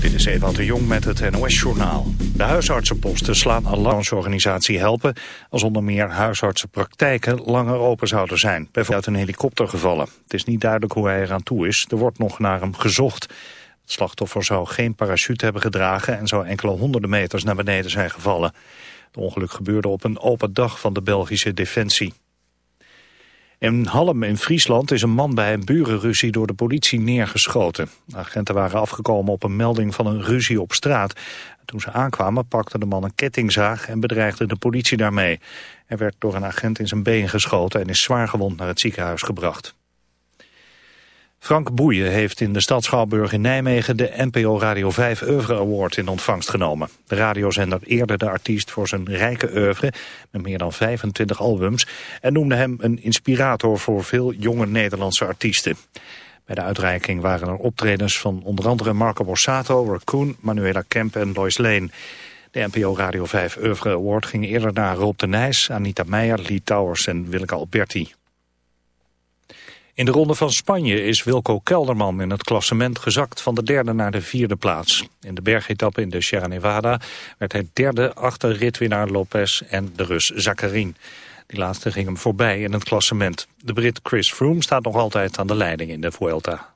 Dit is Ewald de Jong met het NOS-journaal. De huisartsenposten slaan alarmsorganisatie helpen... als onder meer huisartsenpraktijken langer open zouden zijn. Bijvoorbeeld uit een helikopter gevallen. Het is niet duidelijk hoe hij eraan toe is. Er wordt nog naar hem gezocht. Het slachtoffer zou geen parachute hebben gedragen... en zou enkele honderden meters naar beneden zijn gevallen. Het ongeluk gebeurde op een open dag van de Belgische Defensie. In Halm in Friesland is een man bij een burenruzie door de politie neergeschoten. agenten waren afgekomen op een melding van een ruzie op straat. Toen ze aankwamen pakte de man een kettingzaag en bedreigde de politie daarmee. Hij werd door een agent in zijn been geschoten en is zwaar gewond naar het ziekenhuis gebracht. Frank Boeien heeft in de stad Schouwburg in Nijmegen de NPO Radio 5 Oeuvre Award in ontvangst genomen. De radiozender eerde de artiest voor zijn rijke oeuvre met meer dan 25 albums en noemde hem een inspirator voor veel jonge Nederlandse artiesten. Bij de uitreiking waren er optredens van onder andere Marco Borsato, Raccoon, Manuela Kemp en Lois Lane. De NPO Radio 5 Oeuvre Award ging eerder naar Rob de Nijs, Anita Meijer, Lee Towers en Willeke Alberti. In de ronde van Spanje is Wilco Kelderman in het klassement gezakt van de derde naar de vierde plaats. In de bergetappe in de Sierra Nevada werd hij derde achter ritwinnaar Lopez en de Rus Zakarin. Die laatste ging hem voorbij in het klassement. De Brit Chris Froome staat nog altijd aan de leiding in de Vuelta.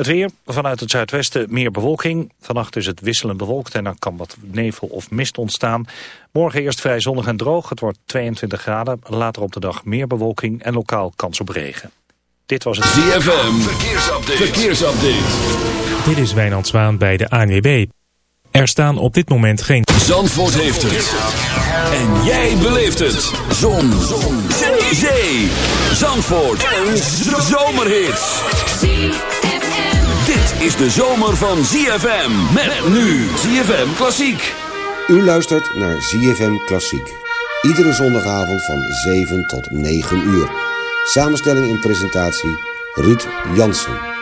Het weer, vanuit het zuidwesten meer bewolking. Vannacht is het wisselend bewolkt en dan kan wat nevel of mist ontstaan. Morgen eerst vrij zonnig en droog. Het wordt 22 graden. Later op de dag meer bewolking en lokaal kans op regen. Dit was het ZFM. Verkeersupdate. Verkeersupdate. Dit is Wijnand Zwaan bij de ANWB. Er staan op dit moment geen... Zandvoort heeft het. En jij beleeft het. Zon. Zon. Zee. Zandvoort. Een zomerhit dit is de zomer van ZFM. Met nu ZFM Klassiek. U luistert naar ZFM Klassiek. Iedere zondagavond van 7 tot 9 uur. Samenstelling en presentatie Ruud Jansen.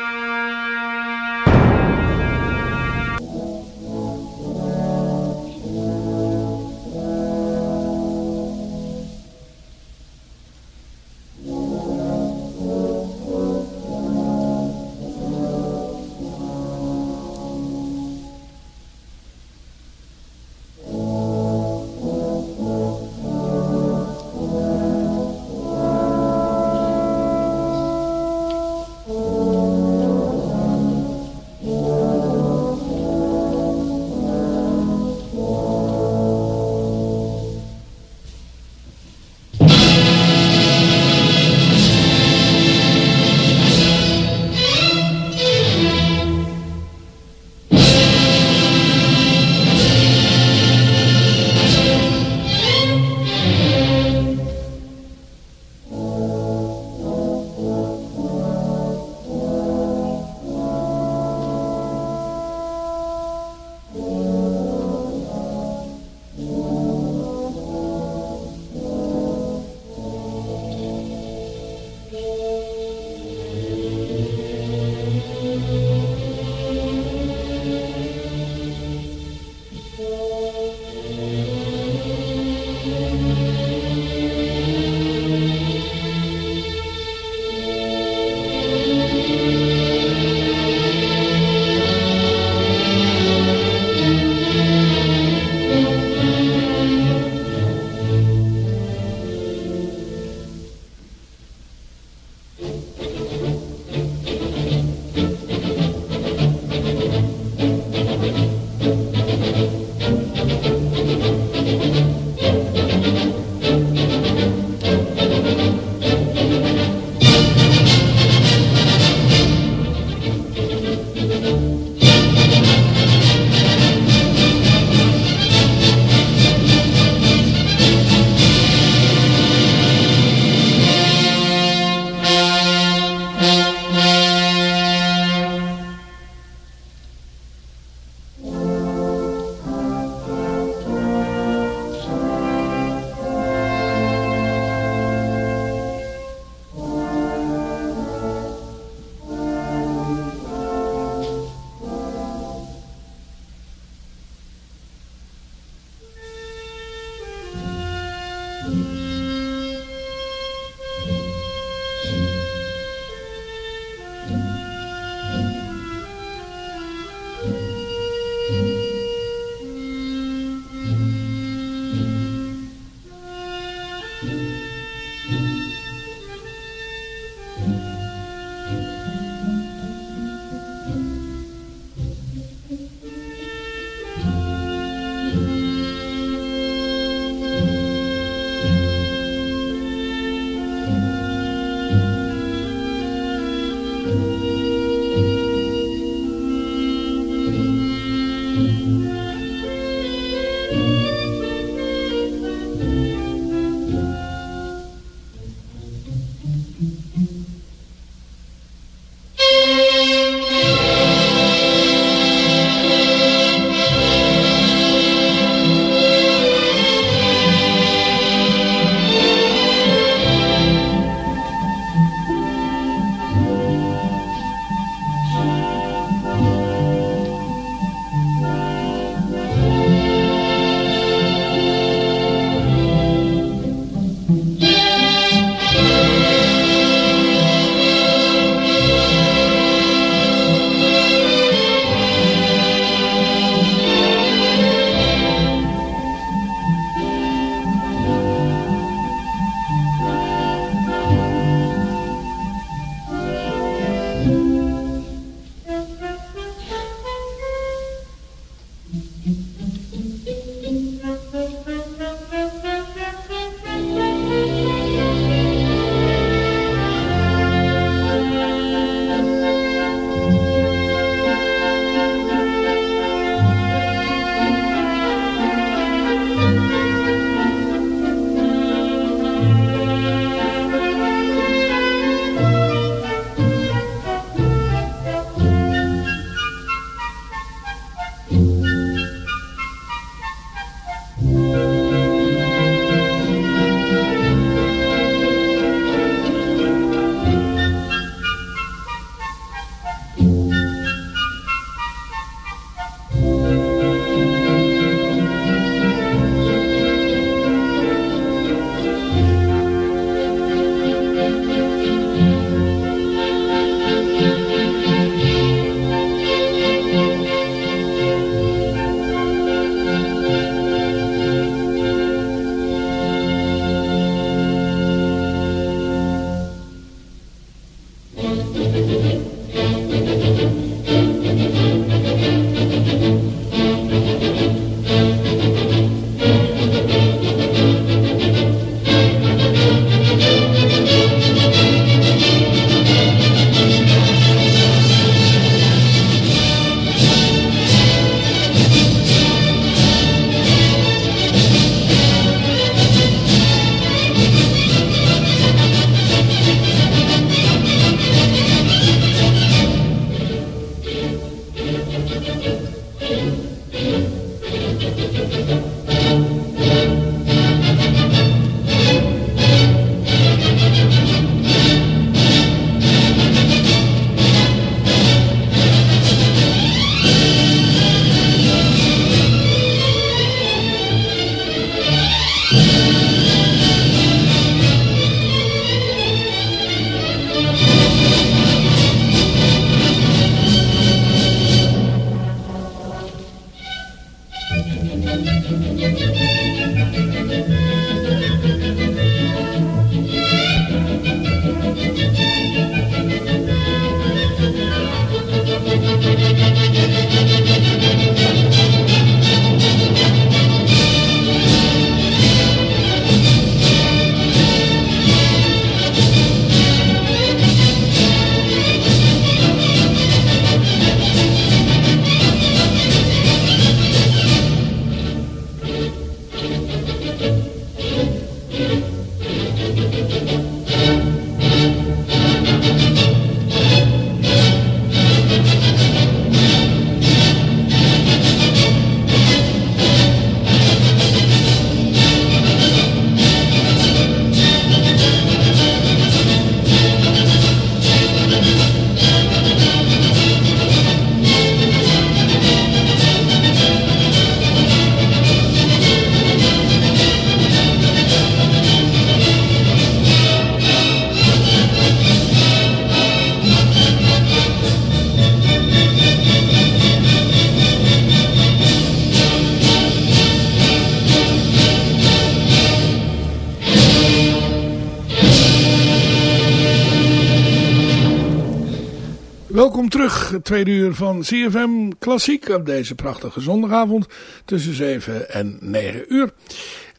Tweede uur van CFM Klassiek op deze prachtige zondagavond tussen 7 en 9 uur.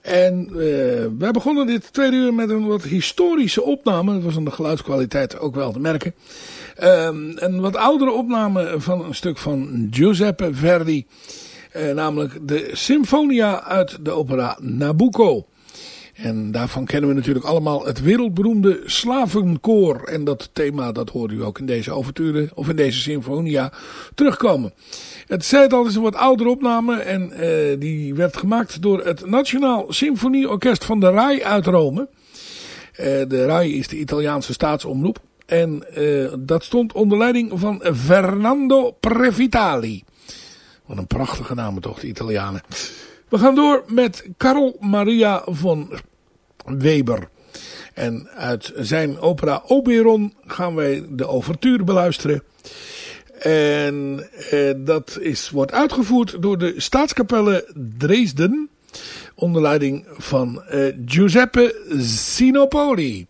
En uh, wij begonnen dit tweede uur met een wat historische opname. Dat was aan de geluidskwaliteit ook wel te merken. Uh, een wat oudere opname van een stuk van Giuseppe Verdi. Uh, namelijk de Sinfonia uit de opera Nabucco. En daarvan kennen we natuurlijk allemaal het wereldberoemde slavenkoor. En dat thema dat hoort u ook in deze overture of in deze symfonia terugkomen. Het zei het al, is een wat oudere opname en uh, die werd gemaakt door het Nationaal Symfonieorkest van de RAI uit Rome. Uh, de RAI is de Italiaanse staatsomroep. En uh, dat stond onder leiding van Fernando Previtali. Wat een prachtige naam toch, de Italianen. We gaan door met Carl Maria von Weber. En uit zijn opera Oberon gaan wij de overtuur beluisteren. En eh, dat is, wordt uitgevoerd door de Staatskapelle Dresden. Onder leiding van eh, Giuseppe Sinopoli.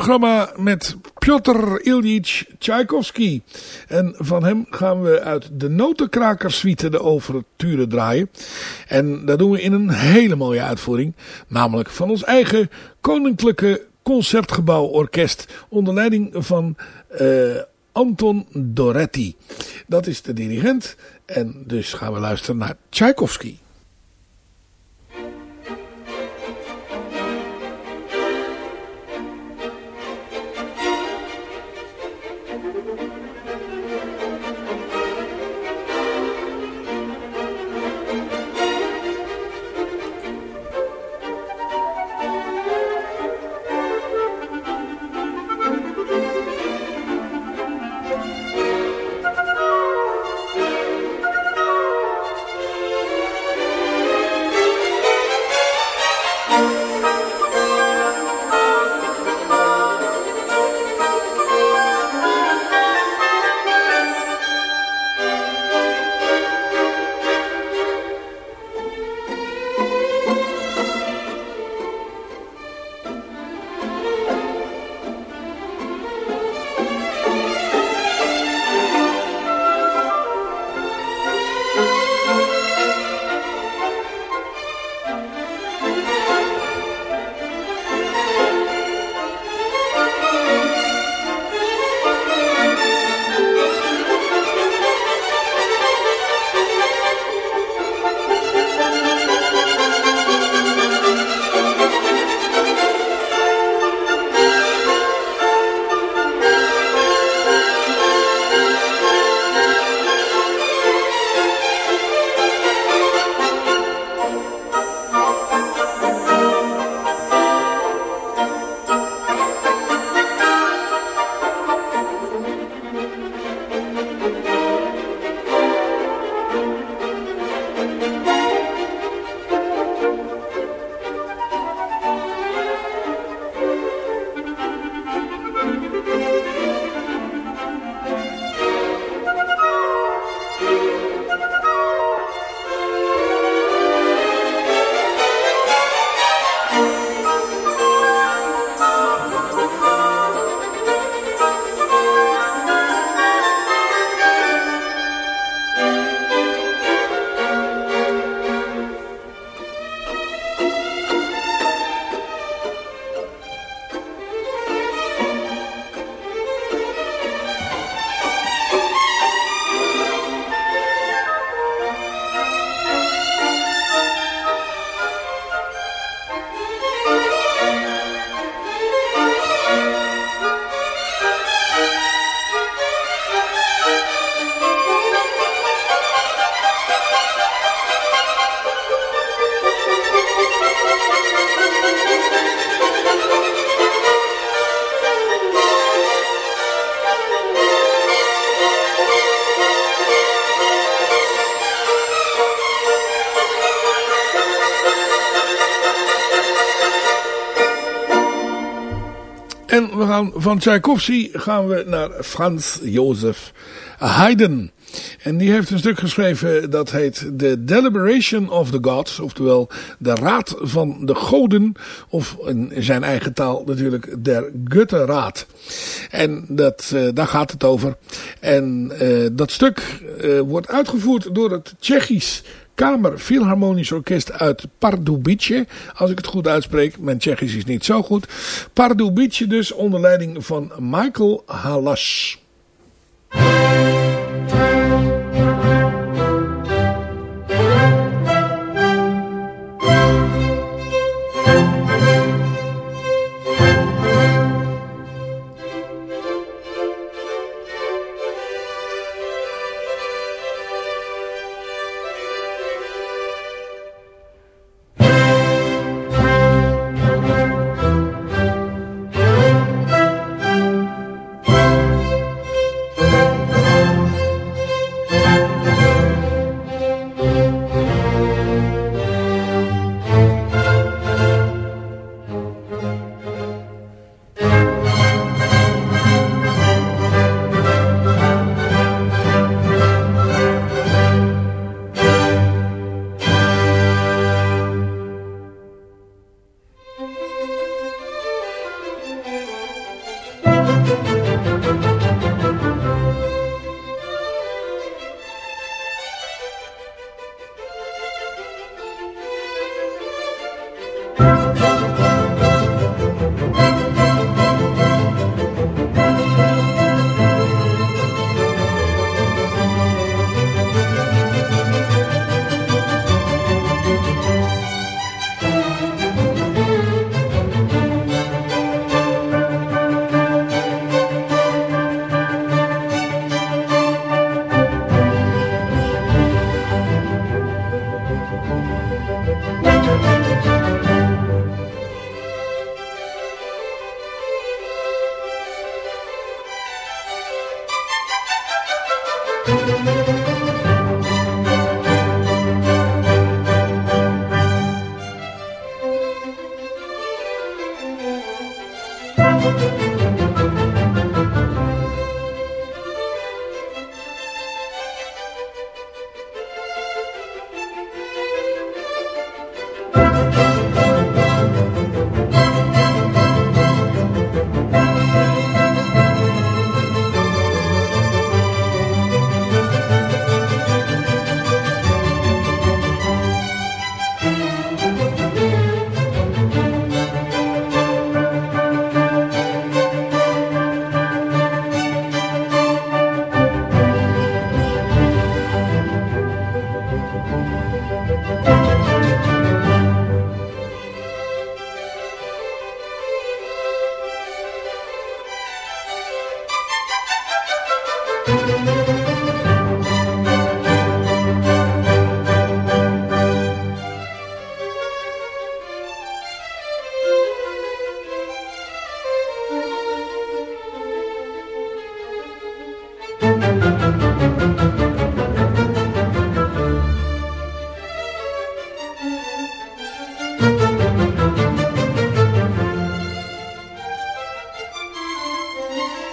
Programma met Piotr Ilyich Tchaikovsky. En van hem gaan we uit de Notenkrakersuite de overturen draaien. En dat doen we in een hele mooie uitvoering. Namelijk van ons eigen Koninklijke Concertgebouworkest. Onder leiding van uh, Anton Doretti. Dat is de dirigent. En dus gaan we luisteren naar Tchaikovsky. Van Tchaikovsky gaan we naar Frans Jozef Haydn. En die heeft een stuk geschreven dat heet The Deliberation of the Gods. Oftewel de Raad van de Goden. Of in zijn eigen taal natuurlijk der Goethe-raad. En dat, uh, daar gaat het over. En uh, dat stuk uh, wordt uitgevoerd door het Tsjechisch Kamer Philharmonisch Orkest uit Pardubice. Als ik het goed uitspreek. Mijn Tsjechisch is niet zo goed. Pardubice dus onder leiding van Michael Halas.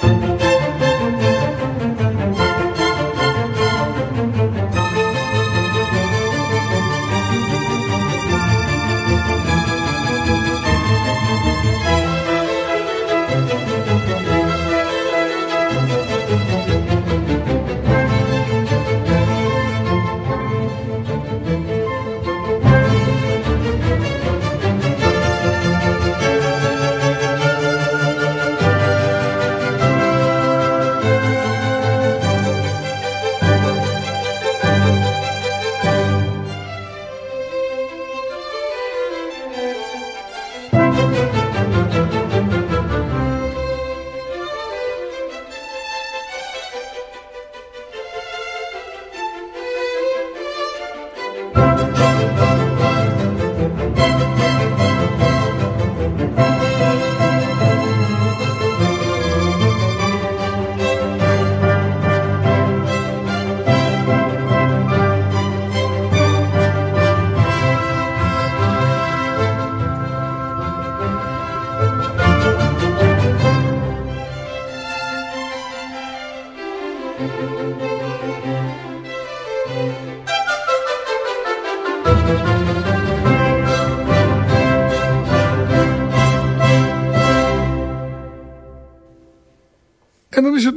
En dan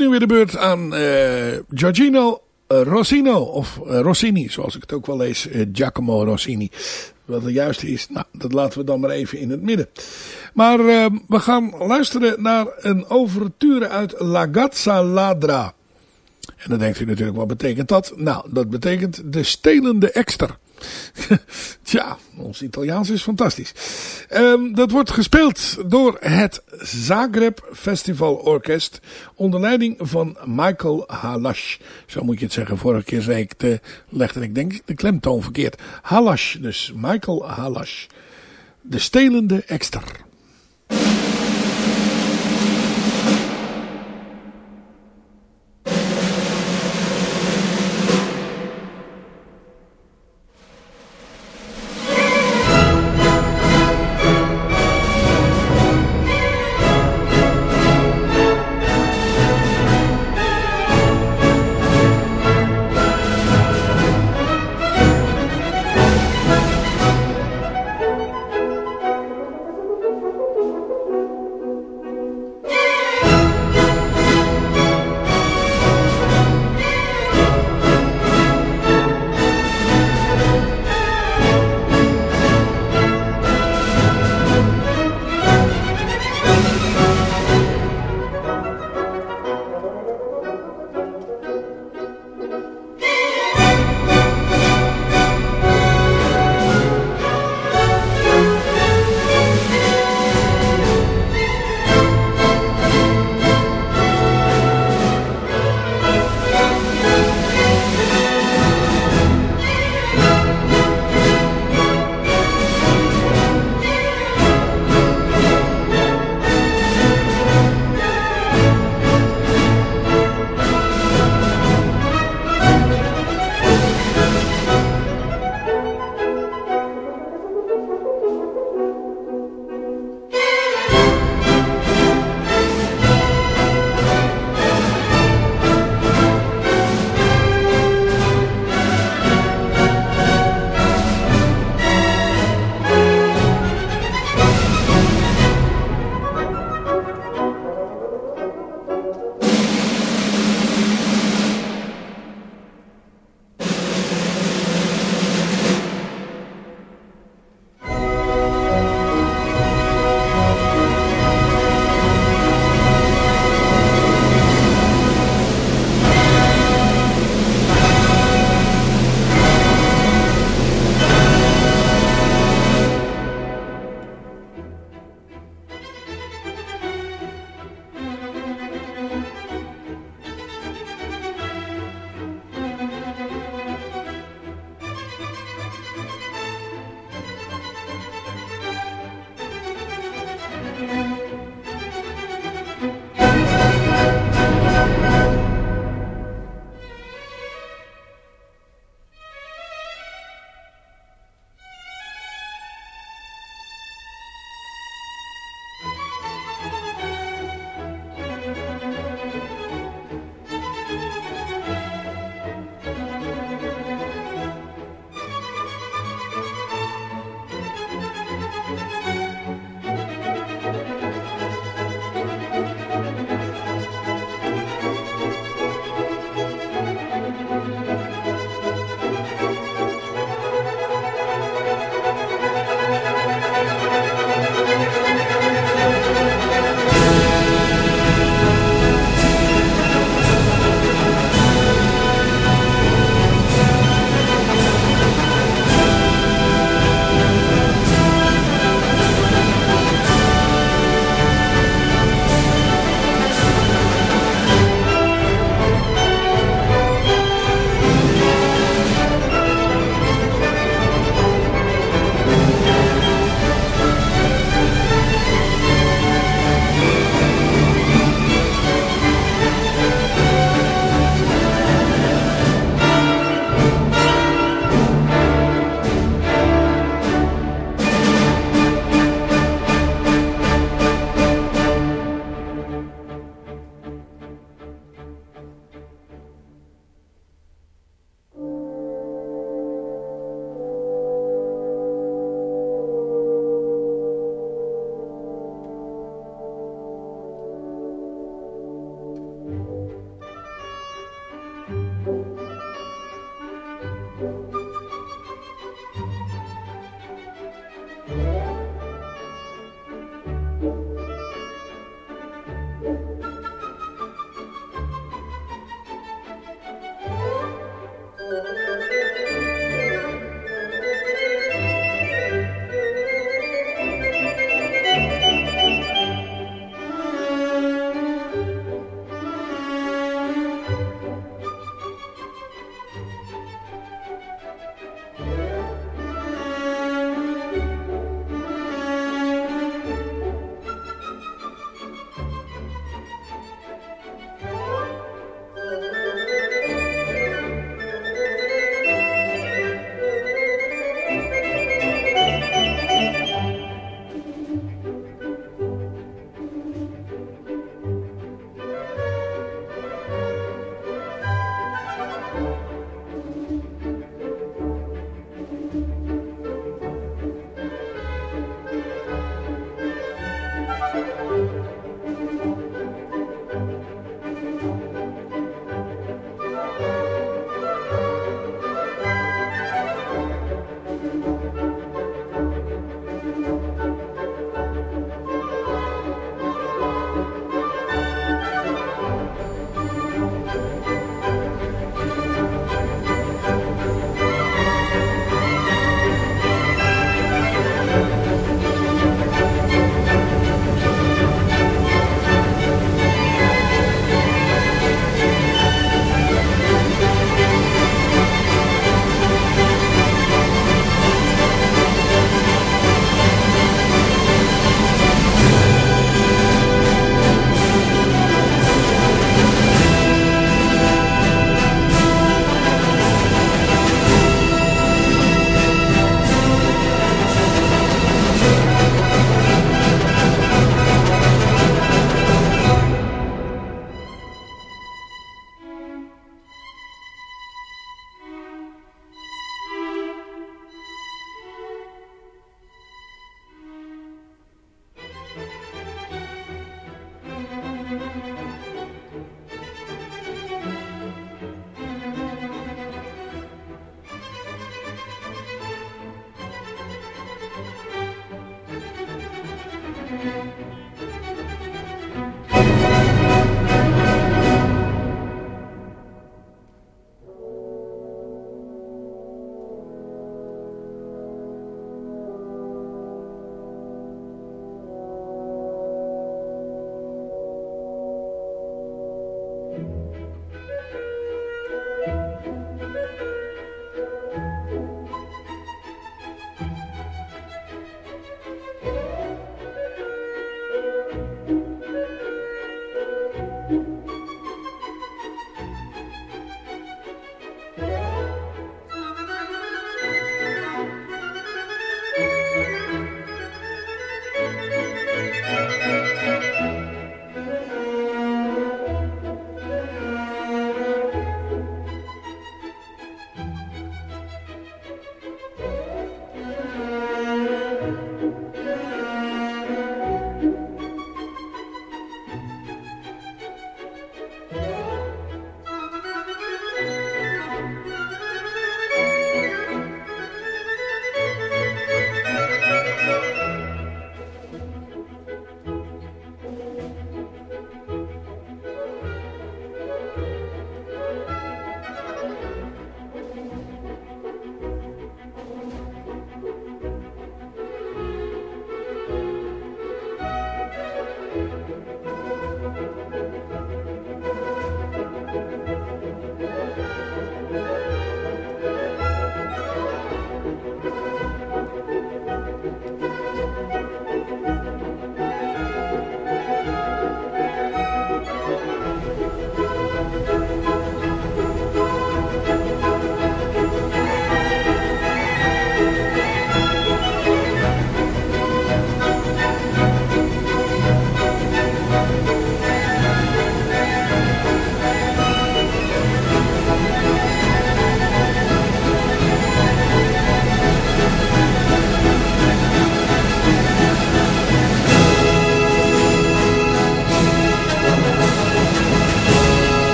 nu weer de beurt aan uh, Giorgino Rossino, of uh, Rossini, zoals ik het ook wel lees, Giacomo Rossini. Wat het juiste is, nou, dat laten we dan maar even in het midden. Maar we gaan luisteren naar een overture uit La Gazza Ladra. En dan denkt u natuurlijk, wat betekent dat? Nou, dat betekent de stelende ekster. Tja, ons Italiaans is fantastisch. Um, dat wordt gespeeld door het Zagreb Festival Orkest onder leiding van Michael Halash. Zo moet je het zeggen. Vorige keer zei ik de, legde ik denk ik de klemtoon verkeerd. Halash, dus Michael Halash. De stelende ekster.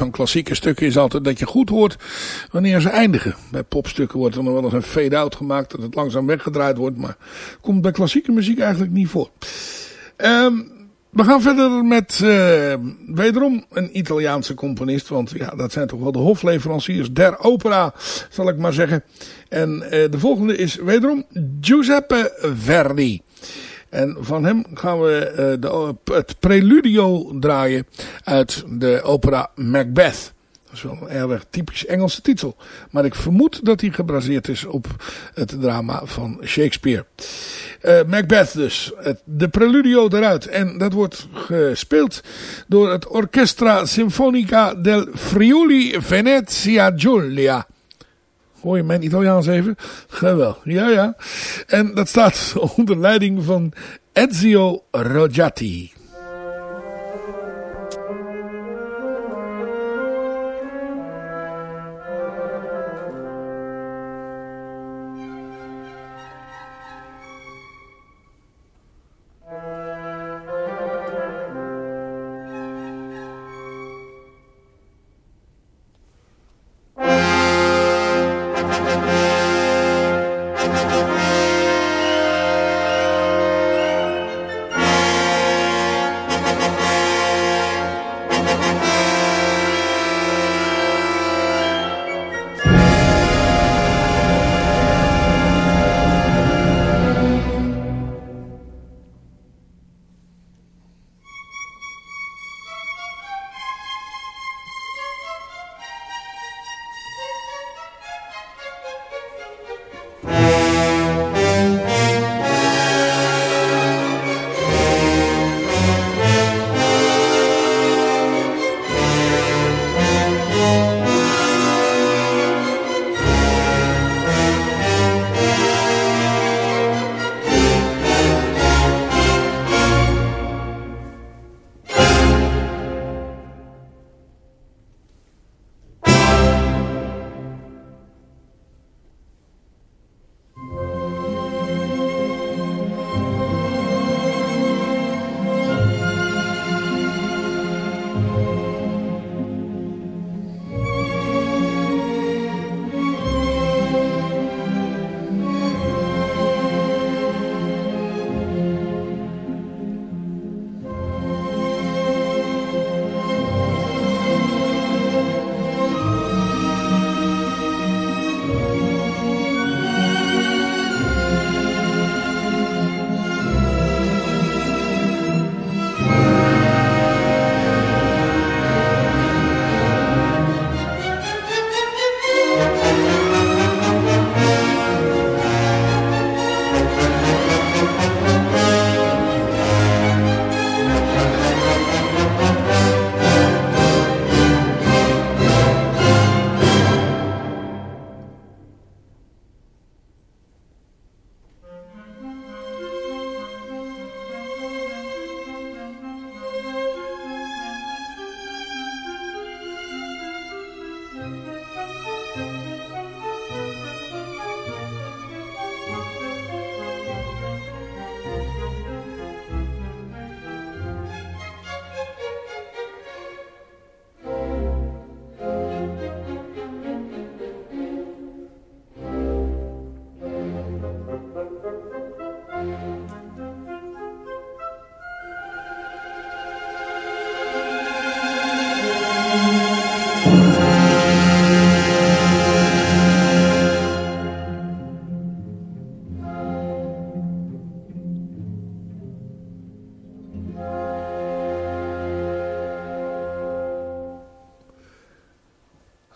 Van klassieke stukken is altijd dat je goed hoort wanneer ze eindigen. Bij popstukken wordt er nog wel eens een fade-out gemaakt, dat het langzaam weggedraaid wordt, maar komt bij klassieke muziek eigenlijk niet voor. Um, we gaan verder met uh, wederom een Italiaanse componist. Want ja, dat zijn toch wel de hofleveranciers der opera, zal ik maar zeggen. En uh, de volgende is wederom Giuseppe Verdi. En van hem gaan we uh, de, het preludio draaien uit de opera Macbeth. Dat is wel een erg typisch Engelse titel. Maar ik vermoed dat hij gebaseerd is op het drama van Shakespeare. Uh, Macbeth dus. de preludio eruit. En dat wordt gespeeld door het Orchestra Sinfonica del Friuli Venezia Giulia. Hoor je mijn Italiaans even? Geweldig. Ja, ja. En dat staat onder leiding van Ezio Rogatti.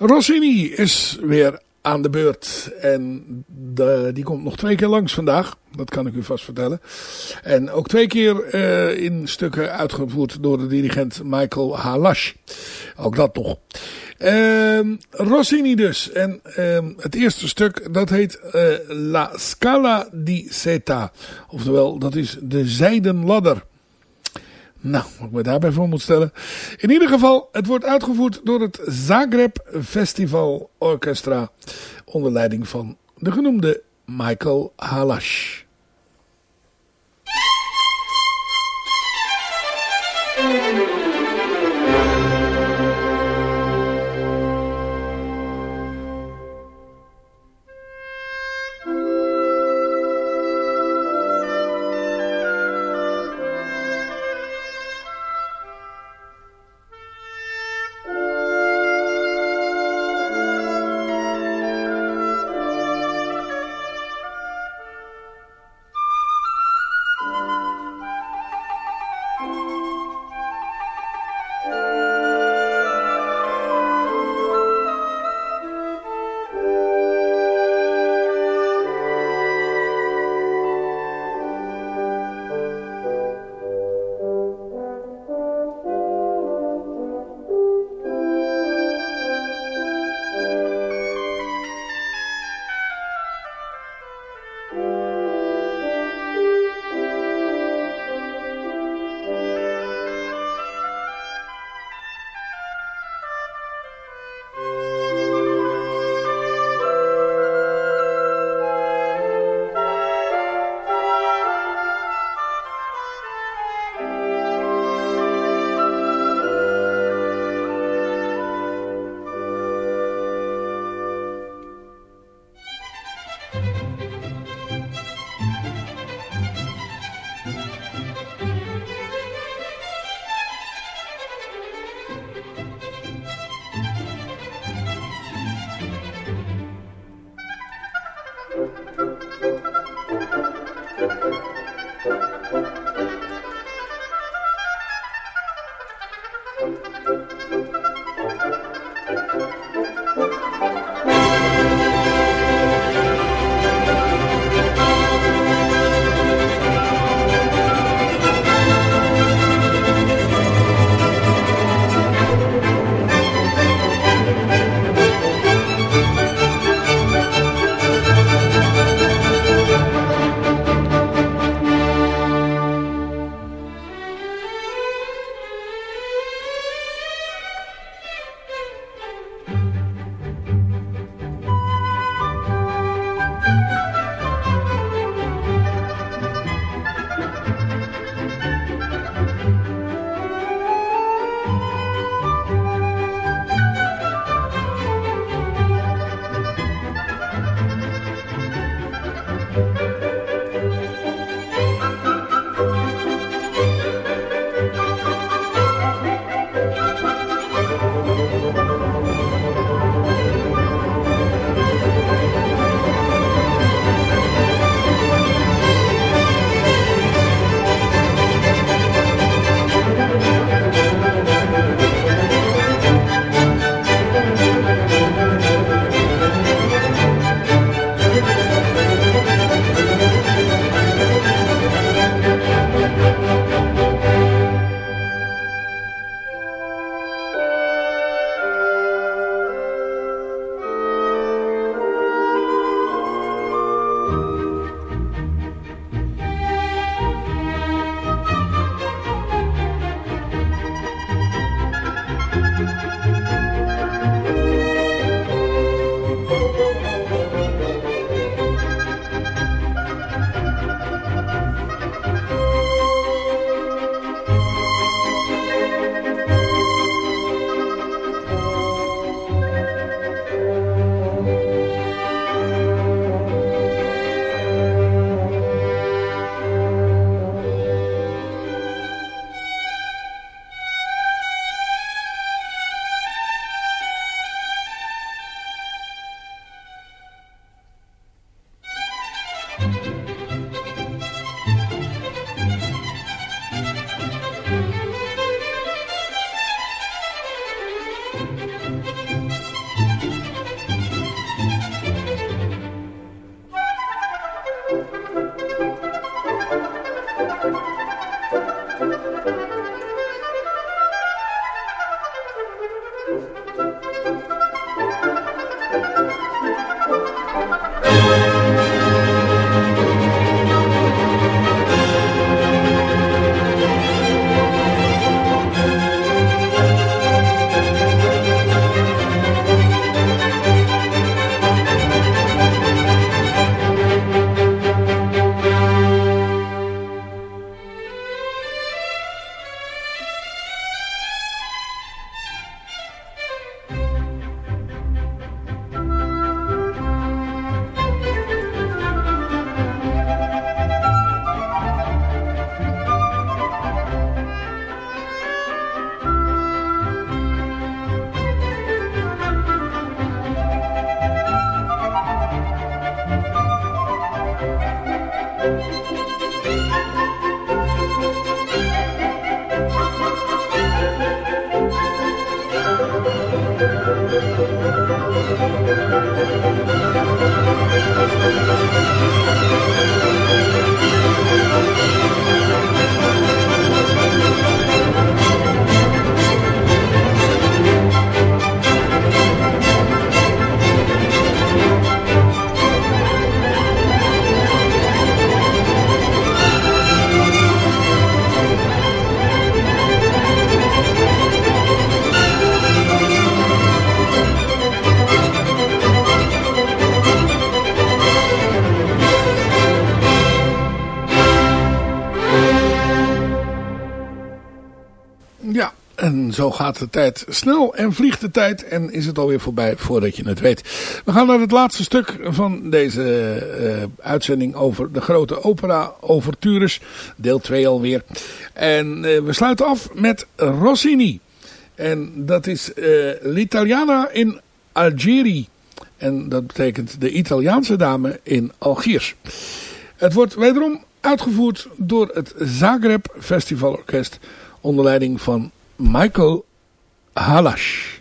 Rossini is weer aan de beurt. En de, die komt nog twee keer langs vandaag. Dat kan ik u vast vertellen. En ook twee keer uh, in stukken uitgevoerd door de dirigent Michael Halash. Ook dat nog. Uh, Rossini dus. En uh, het eerste stuk dat heet uh, La Scala di Seta. Oftewel, dat is de zijden ladder. Nou, wat ik me daarbij voor moet stellen. In ieder geval, het wordt uitgevoerd door het Zagreb Festival Orchestra. Onder leiding van de genoemde Michael Halash. Zo gaat de tijd snel en vliegt de tijd en is het alweer voorbij voordat je het weet. We gaan naar het laatste stuk van deze uh, uitzending over de grote opera Overtures, deel 2 alweer. En uh, we sluiten af met Rossini. En dat is uh, L'Italiana in Algeri. En dat betekent de Italiaanse dame in Algiers. Het wordt wederom uitgevoerd door het Zagreb Festivalorkest onder leiding van Michael Halash.